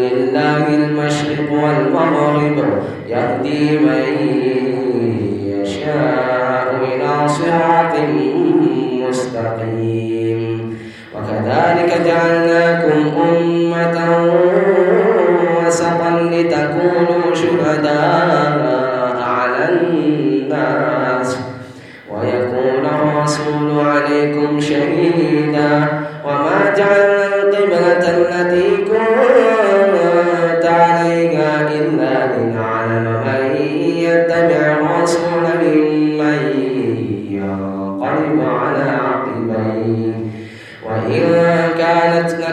لله المشرق والمغرب يهدي من يشاء إلى صراط مستقيم. وكذلك جعلنا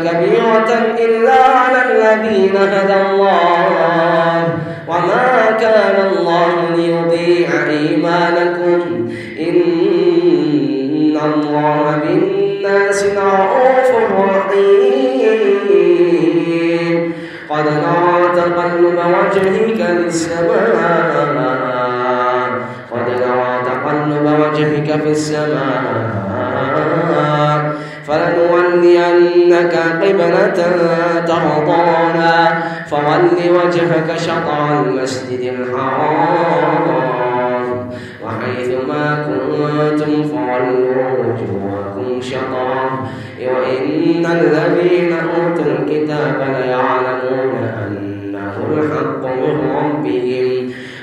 كبيرة إلا على الذين هدى الله. وما كان الله ليضيع إيمانكم. إن الله بالناس رءوف رحيم. قد نرى تقلب وجهك للسماء. قد نرى تقلب وجهك في السماء. فلنولينك قبلة ترضانا. فول وجهك شطر المسجد الحرام. وحيثما كنتم فولوا وجوهكم شطره وإن الذين أوتوا الكتاب ليعلمون أنه الحق من ربهم.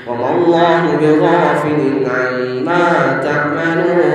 وما الله بغافل عما تعملون.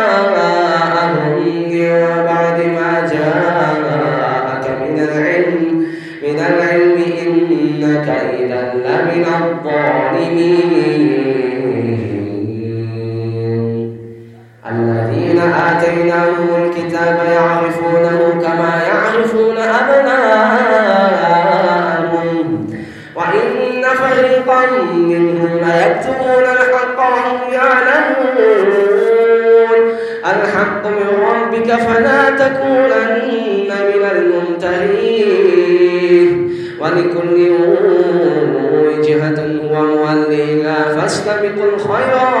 الكتاب يعرفونه كما يعرفون أبناءهم. وإن فريقا منهم ليكتبون الحق وهم يعلمون. الحق من ربك فلا تكونن من الممتهين ولكل وجهة هو موليها فاستبقوا الخيرات.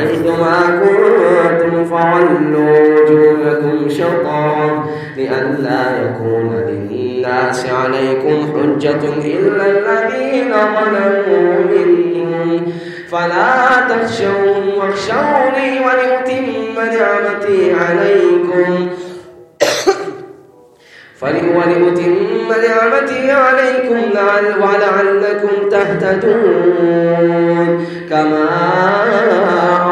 حيثما كنتم فولوا وجوهكم شطرا لئلا يكون للناس عليكم حجة إلا الذين ظلموا منهم. فلا تخشوهم واخشوني ولأتم نعمتي عليكم. ولأتم نعمتي عليكم ولعلكم تهتدون. كما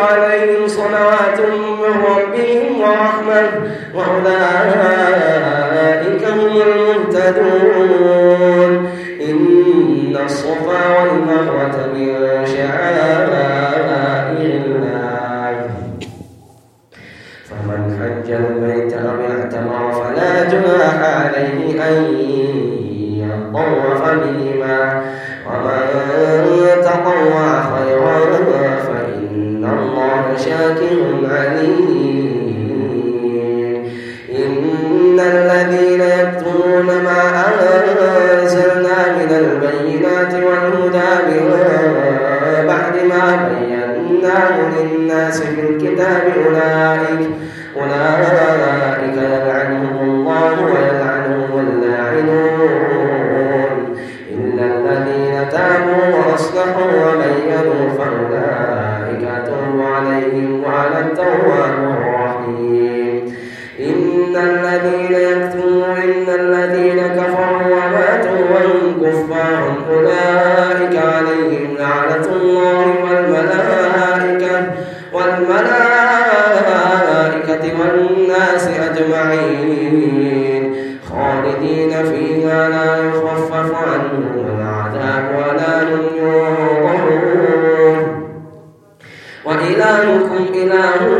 عليهم صلوات من ربهم ورحمة وأولئك شاكر عليم إن الذين يكتمون ما أنزلنا من البينات والهدى بعد ما بيناه للناس في الكتاب أولئك أولئك كفار أولئك عليهم لعنة الله والملائكة والملائكة والناس أجمعين. خالدين فيها لا يخفف عنهم العذاب ولا هم ينظرون. وإلهكم إله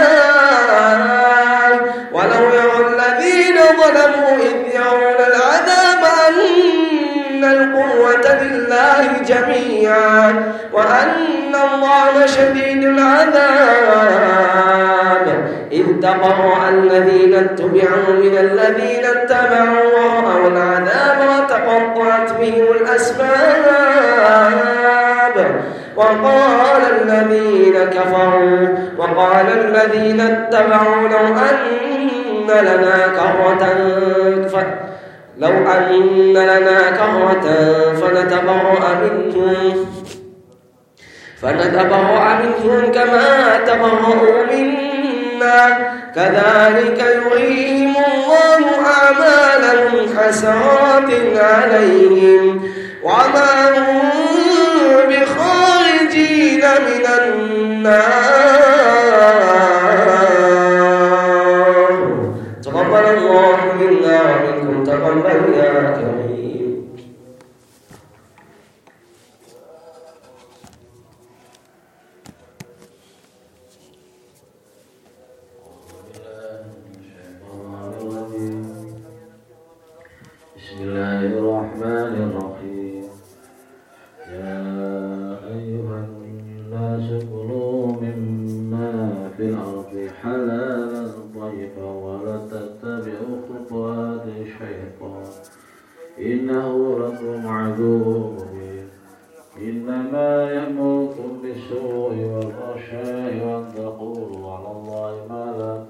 جميعا وأن الله شديد العذاب إذ تقرأ الذين اتبعوا من الذين اتبعوا ورأوا العذاب وتقطعت بهم الأسباب وقال الذين كفروا وقال الذين اتبعوا لو أن لنا كرة. لو أن لنا كرة فنتبرأ منهم. فنتبرأ منهم كما تبرأوا منا. كذلك يريهم الله أعمالهم حسرات عليهم وما هم بخارجين من النار. منا ومنكم تقبل يا كريم